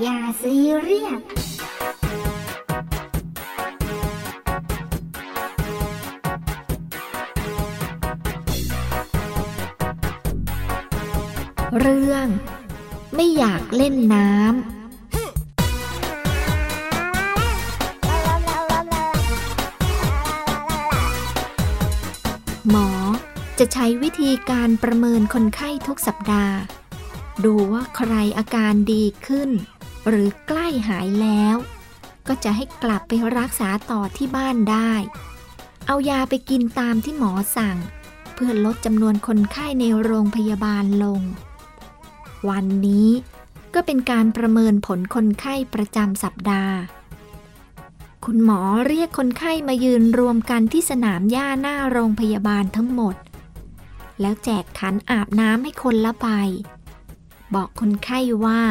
อย่าซีเรียสเรื่อง ไม่อยากเล่นน้ำหมอจะใช้วิธีการประเมินคนไข้ทุกสัปดาห์ ดูว่าใครอาการดีขึ้น หรือใกล้หายแล้ว ก็จะให้กลับไปรักษาต่อที่บ้านได้ เอายาไปกินตามที่หมอสั่ง เพื่อลดจำนวนคนไข้ในโรงพยาบาลลง วันนี้ก็เป็นการประเมินผลคนไข้ประจำสัปดาห์ คุณหมอเรียกคนไข้มายืนรวมกันที่สนามหญ้าหน้าโรงพยาบาลทั้งหมด แล้วแจกขันอาบน้ำให้คนละใบบอกคนไข้ว่า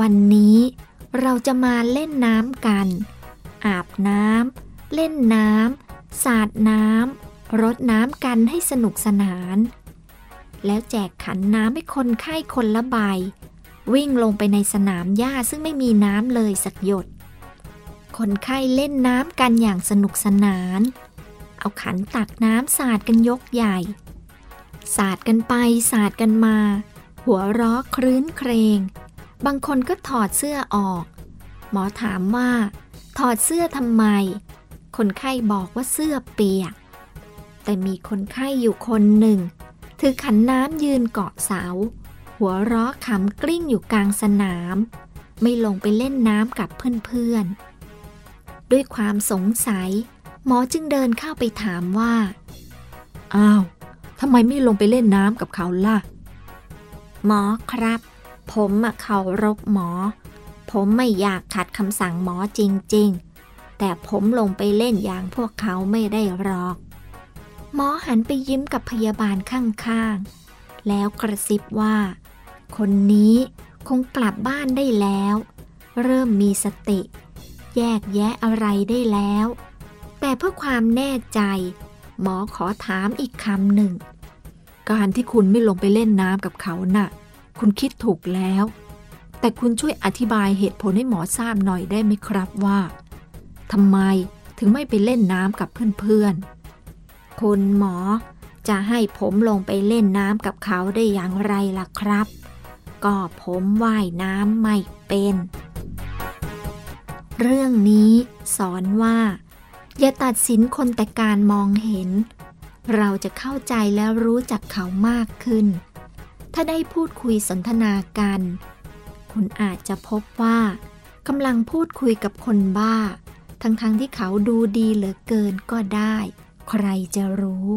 วันนี้เราจะมาเล่นน้ำกัน อาบน้ำ เล่นน้ำ สาดน้ำ รดน้ำกันให้สนุกสนาน แล้วแจกขันน้ำให้คนไข้คนละใบ วิ่งลงไปในสนามหญ้าซึ่งไม่มีน้ำเลยสักหยด คนไข้เล่นน้ำกันอย่างสนุกสนาน เอาขันตักน้ำสาดกันยกใหญ่ สาดกันไปสาดกันมา หัวเราะครื้นเครง บางคนก็ถอดเสื้อออก หมอถามว่า ถอดเสื้อทำไม คนไข้บอกว่าเสื้อเปียก แต่มีคนไข้อยู่คนหนึ่ง ถือขันน้ำยืนเกาะเสา หัวเราะขำกลิ้งอยู่กลางสนาม ไม่ลงไปเล่นน้ำกับเพื่อนๆ ด้วยความสงสัย หมอจึงเดินเข้าไปถามว่า อ้าวทำไมไม่ลงไปเล่นน้ำกับเขาล่ะ หมอครับ ผมเคารพหมอ ผมไม่อยากขัดคำสั่งหมอจริงๆ แต่ผมลงไปเล่นอย่างพวกเขาไม่ได้หรอก หมอหันไปยิ้มกับพยาบาลข้างๆ แล้วกระซิบว่า คนนี้คงกลับบ้านได้แล้ว เริ่มมีสติ แยกแยะอะไรได้แล้ว แต่เพื่อความแน่ใจ หมอขอถามอีกคำหนึ่ง การที่คุณไม่ลงไปเล่นน้ำกับเขาน่ะ คุณคิดถูกแล้ว แต่คุณช่วยอธิบายเหตุผลให้หมอทราบหน่อยได้ไหมครับว่าทำไมถึงไม่ไปเล่นน้ำกับเพื่อนๆคุณหมอจะให้ผมลงไปเล่นน้ำกับเขาได้อย่างไรล่ะครับ ก็ผมว่ายน้ำไม่เป็น เรื่องนี้สอนว่า อย่าตัดสินคนแต่การมองเห็น เราจะเข้าใจและรู้จักเขามากขึ้น ถ้าได้พูดคุยสนทนากัน คุณอาจจะพบว่ากำลังพูดคุยกับคนบ้า ทั้งๆทที่เขาดูดีเหลือเกินก็ได้ ใครจะรู้